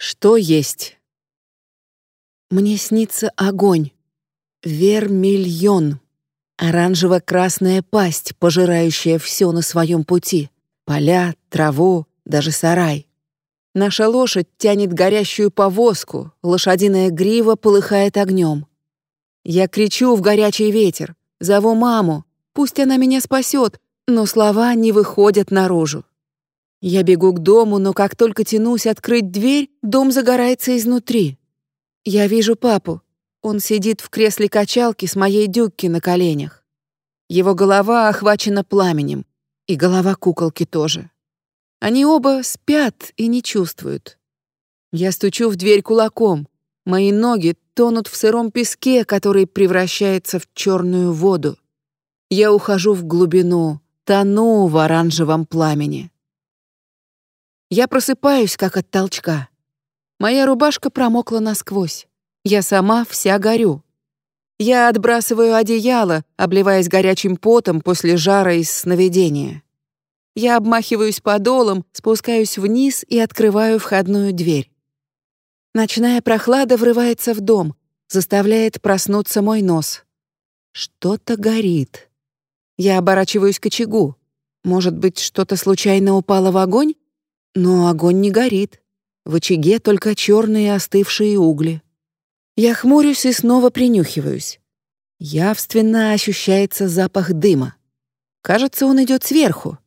Что есть? Мне снится огонь. Вермильон. Оранжево-красная пасть, пожирающая все на своем пути. Поля, траву, даже сарай. Наша лошадь тянет горящую повозку, лошадиная грива полыхает огнем. Я кричу в горячий ветер, зову маму, пусть она меня спасет, но слова не выходят наружу. Я бегу к дому, но как только тянусь открыть дверь, дом загорается изнутри. Я вижу папу. Он сидит в кресле качалки с моей дюкки на коленях. Его голова охвачена пламенем, и голова куколки тоже. Они оба спят и не чувствуют. Я стучу в дверь кулаком. Мои ноги тонут в сыром песке, который превращается в черную воду. Я ухожу в глубину, тону в оранжевом пламени. Я просыпаюсь, как от толчка. Моя рубашка промокла насквозь. Я сама вся горю. Я отбрасываю одеяло, обливаясь горячим потом после жара из сновидения. Я обмахиваюсь подолом, спускаюсь вниз и открываю входную дверь. Ночная прохлада врывается в дом, заставляет проснуться мой нос. Что-то горит. Я оборачиваюсь к очагу. Может быть, что-то случайно упало в огонь? Но огонь не горит. В очаге только черные остывшие угли. Я хмурюсь и снова принюхиваюсь. Явственно ощущается запах дыма. Кажется, он идет сверху.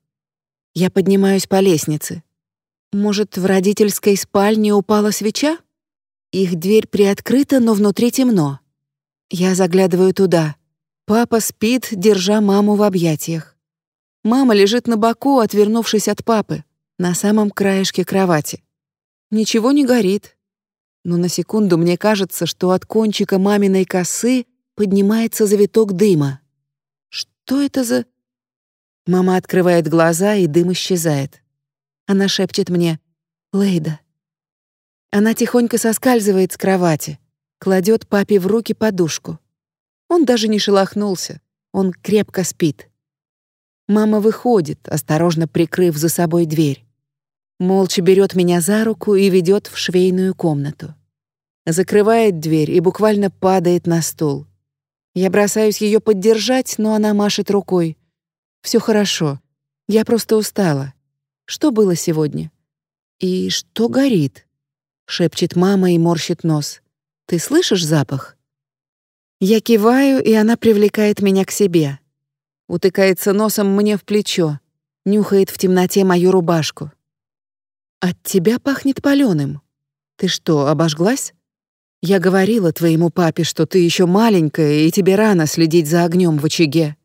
Я поднимаюсь по лестнице. Может, в родительской спальне упала свеча? Их дверь приоткрыта, но внутри темно. Я заглядываю туда. Папа спит, держа маму в объятиях. Мама лежит на боку, отвернувшись от папы, на самом краешке кровати. Ничего не горит. Но на секунду мне кажется, что от кончика маминой косы поднимается завиток дыма. Что это за... Мама открывает глаза, и дым исчезает. Она шепчет мне «Лейда». Она тихонько соскальзывает с кровати, кладет папе в руки подушку. Он даже не шелохнулся, он крепко спит. Мама выходит, осторожно прикрыв за собой дверь. Молча берет меня за руку и ведет в швейную комнату. Закрывает дверь и буквально падает на стул. Я бросаюсь ее поддержать, но она машет рукой. Все хорошо. Я просто устала. Что было сегодня? И что горит? шепчет мама и морщит нос. Ты слышишь запах? Я киваю, и она привлекает меня к себе. Утыкается носом мне в плечо, нюхает в темноте мою рубашку. От тебя пахнет палёным. Ты что, обожглась? Я говорила твоему папе, что ты еще маленькая и тебе рано следить за огнем в очаге.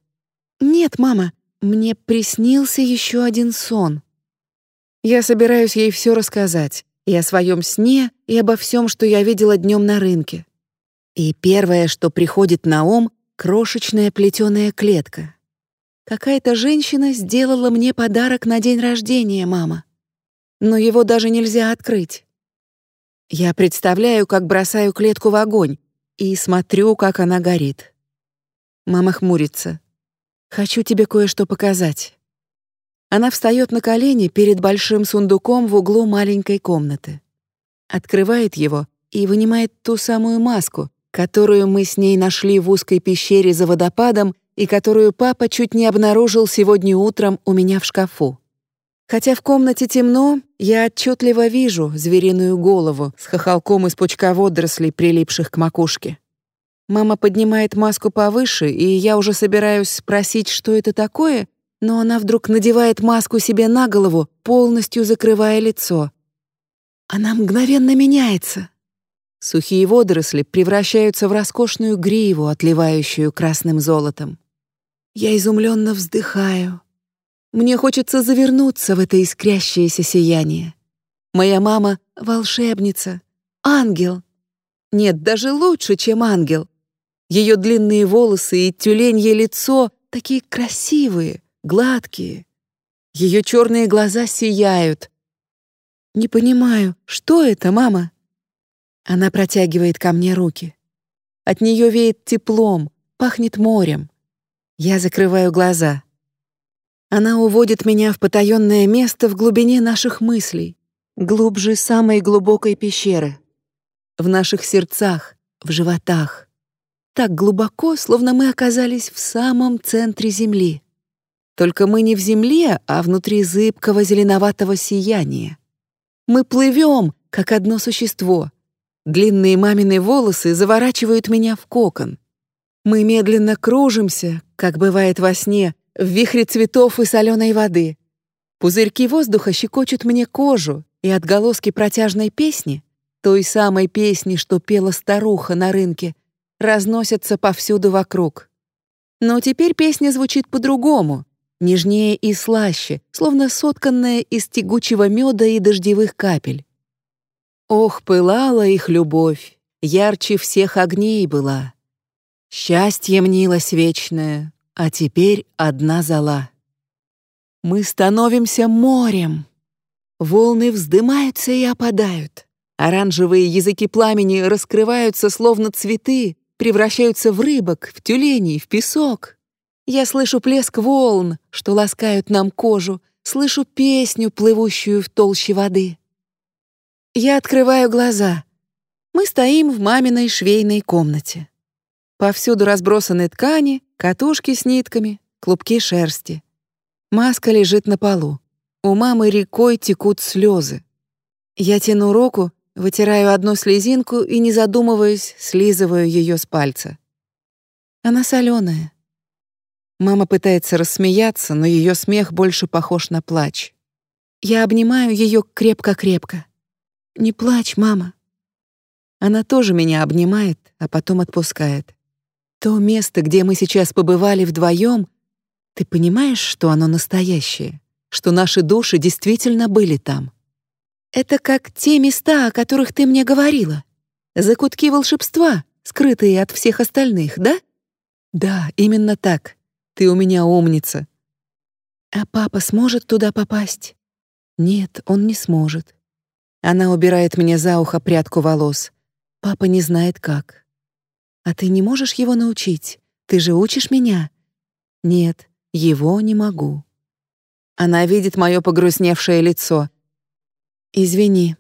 Нет, мама, мне приснился еще один сон. Я собираюсь ей все рассказать. И о своем сне, и обо всем, что я видела днем на рынке. И первое, что приходит на ум — крошечная плетеная клетка. Какая-то женщина сделала мне подарок на день рождения, мама. Но его даже нельзя открыть. Я представляю, как бросаю клетку в огонь и смотрю, как она горит. Мама хмурится. Хочу тебе кое-что показать. Она встает на колени перед большим сундуком в углу маленькой комнаты. Открывает его и вынимает ту самую маску, которую мы с ней нашли в узкой пещере за водопадом и которую папа чуть не обнаружил сегодня утром у меня в шкафу. Хотя в комнате темно, я отчетливо вижу звериную голову с хохолком из пучка водорослей, прилипших к макушке. Мама поднимает маску повыше, и я уже собираюсь спросить, что это такое, но она вдруг надевает маску себе на голову, полностью закрывая лицо. Она мгновенно меняется. Сухие водоросли превращаются в роскошную гриву, отливающую красным золотом. Я изумленно вздыхаю. Мне хочется завернуться в это искрящееся сияние. Моя мама — волшебница, ангел. Нет, даже лучше, чем ангел. Ее длинные волосы и тюленье лицо такие красивые, гладкие. Ее черные глаза сияют. Не понимаю, что это, мама? Она протягивает ко мне руки. От нее веет теплом, пахнет морем. Я закрываю глаза. Она уводит меня в потаенное место в глубине наших мыслей. глубже самой глубокой пещеры. В наших сердцах, в животах. Так глубоко, словно мы оказались в самом центре Земли. Только мы не в Земле, а внутри зыбкого зеленоватого сияния. Мы плывем, как одно существо. Длинные мамины волосы заворачивают меня в кокон. Мы медленно кружимся, как бывает во сне, в вихре цветов и соленой воды. Пузырьки воздуха щекочут мне кожу, и отголоски протяжной песни, той самой песни, что пела старуха на рынке, разносятся повсюду вокруг. Но теперь песня звучит по-другому, нежнее и слаще, словно сотканная из тягучего меда и дождевых капель. Ох, пылала их любовь, ярче всех огней была. Счастье мнилось вечное, а теперь одна зола. Мы становимся морем. Волны вздымаются и опадают. Оранжевые языки пламени раскрываются, словно цветы, превращаются в рыбок, в тюленей, в песок. Я слышу плеск волн, что ласкают нам кожу, слышу песню, плывущую в толще воды. Я открываю глаза. Мы стоим в маминой швейной комнате. Повсюду разбросаны ткани, катушки с нитками, клубки шерсти. Маска лежит на полу. У мамы рекой текут слезы. Я тяну руку, вытираю одну слезинку и, не задумываясь, слизываю ее с пальца. Она соленая. Мама пытается рассмеяться, но ее смех больше похож на плач. Я обнимаю ее крепко-крепко. «Не плачь, мама». Она тоже меня обнимает, а потом отпускает. То место, где мы сейчас побывали вдвоем, ты понимаешь, что оно настоящее, что наши души действительно были там. Это как те места, о которых ты мне говорила. Закутки волшебства, скрытые от всех остальных, да? Да, именно так. Ты у меня умница. А папа сможет туда попасть? Нет, он не сможет. Она убирает мне за ухо прядку волос. Папа не знает как. А ты не можешь его научить? Ты же учишь меня. Нет, его не могу. Она видит мое погрустневшее лицо. Извини.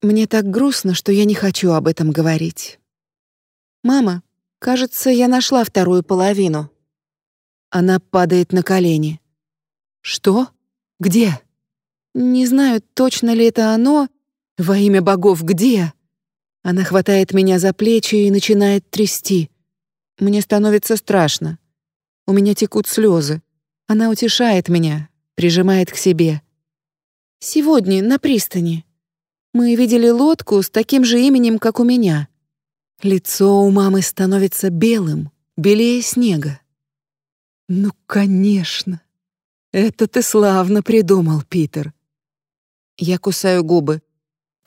Мне так грустно, что я не хочу об этом говорить. Мама, кажется, я нашла вторую половину. Она падает на колени. «Что? Где?» «Не знаю, точно ли это оно. Во имя богов, где?» Она хватает меня за плечи и начинает трясти. Мне становится страшно. У меня текут слезы. Она утешает меня, прижимает к себе. «Сегодня на пристани. Мы видели лодку с таким же именем, как у меня. Лицо у мамы становится белым, белее снега. Ну, конечно. Это ты славно придумал, Питер. Я кусаю губы.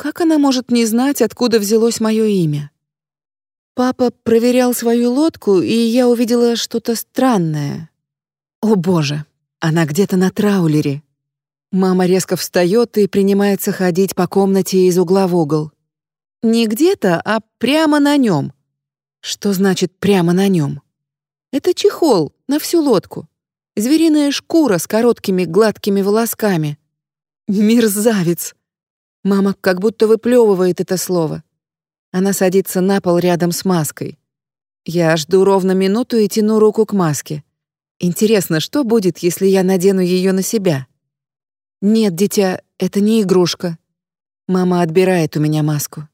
Как она может не знать, откуда взялось мое имя? Папа проверял свою лодку, и я увидела что-то странное. О, боже, она где-то на траулере. Мама резко встает и принимается ходить по комнате из угла в угол. Не где-то, а прямо на нем. Что значит прямо на нем? Это чехол на всю лодку. Звериная шкура с короткими гладкими волосками. Мерзавец! Мама как будто выплевывает это слово. Она садится на пол рядом с маской. Я жду ровно минуту и тяну руку к маске. Интересно, что будет, если я надену ее на себя? Нет, дитя, это не игрушка. Мама отбирает у меня маску.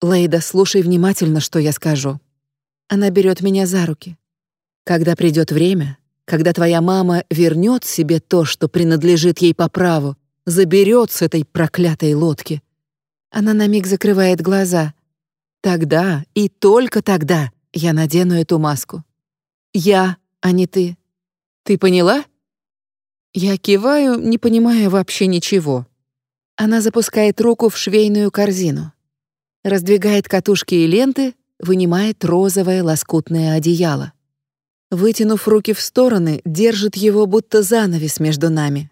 Лейда, слушай внимательно, что я скажу. Она берет меня за руки. Когда придет время, когда твоя мама вернет себе то, что принадлежит ей по праву, заберет с этой проклятой лодки. Она на миг закрывает глаза. Тогда и только тогда я надену эту маску. Я, а не ты. Ты поняла? Я киваю, не понимая вообще ничего. Она запускает руку в швейную корзину. Раздвигает катушки и ленты, вынимает розовое лоскутное одеяло. Вытянув руки в стороны, держит его будто занавес между нами.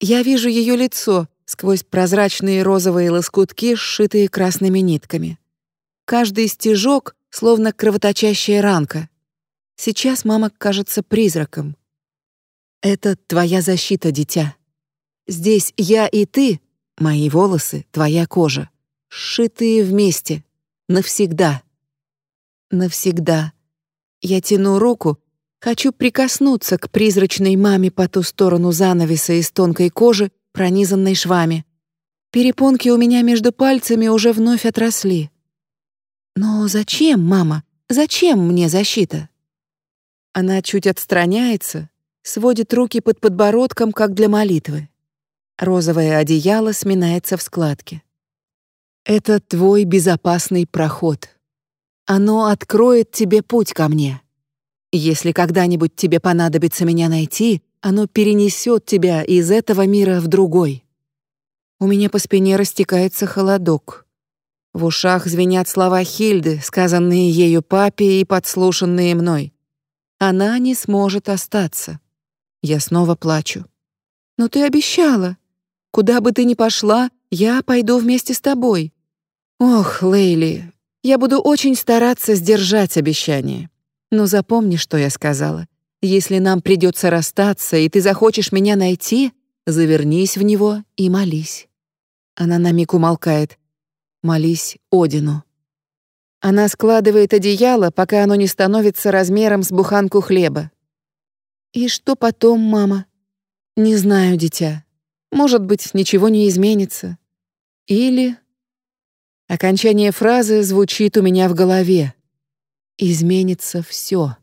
Я вижу ее лицо сквозь прозрачные розовые лоскутки, сшитые красными нитками. Каждый стежок словно кровоточащая ранка. Сейчас мама кажется призраком. Это твоя защита, дитя. Здесь я и ты, Мои волосы — твоя кожа, сшитые вместе, навсегда. Навсегда. Я тяну руку, хочу прикоснуться к призрачной маме по ту сторону занавеса из тонкой кожи, пронизанной швами. Перепонки у меня между пальцами уже вновь отросли. Но зачем, мама? Зачем мне защита? Она чуть отстраняется, сводит руки под подбородком, как для молитвы. Розовое одеяло сминается в складки. Это твой безопасный проход. Оно откроет тебе путь ко мне. Если когда-нибудь тебе понадобится меня найти, оно перенесет тебя из этого мира в другой. У меня по спине растекается холодок. В ушах звенят слова Хильды, сказанные ею папе и подслушанные мной. Она не сможет остаться. Я снова плачу. «Но ты обещала. Куда бы ты ни пошла, я пойду вместе с тобой». «Ох, Лейли, я буду очень стараться сдержать обещание. Но запомни, что я сказала. Если нам придется расстаться, и ты захочешь меня найти, завернись в него и молись. Она на миг умолкает. Молись Одину. Она складывает одеяло, пока оно не становится размером с буханку хлеба. «И что потом, мама?» «Не знаю, дитя. Может быть, ничего не изменится. Или...» Окончание фразы звучит у меня в голове. «Изменится все.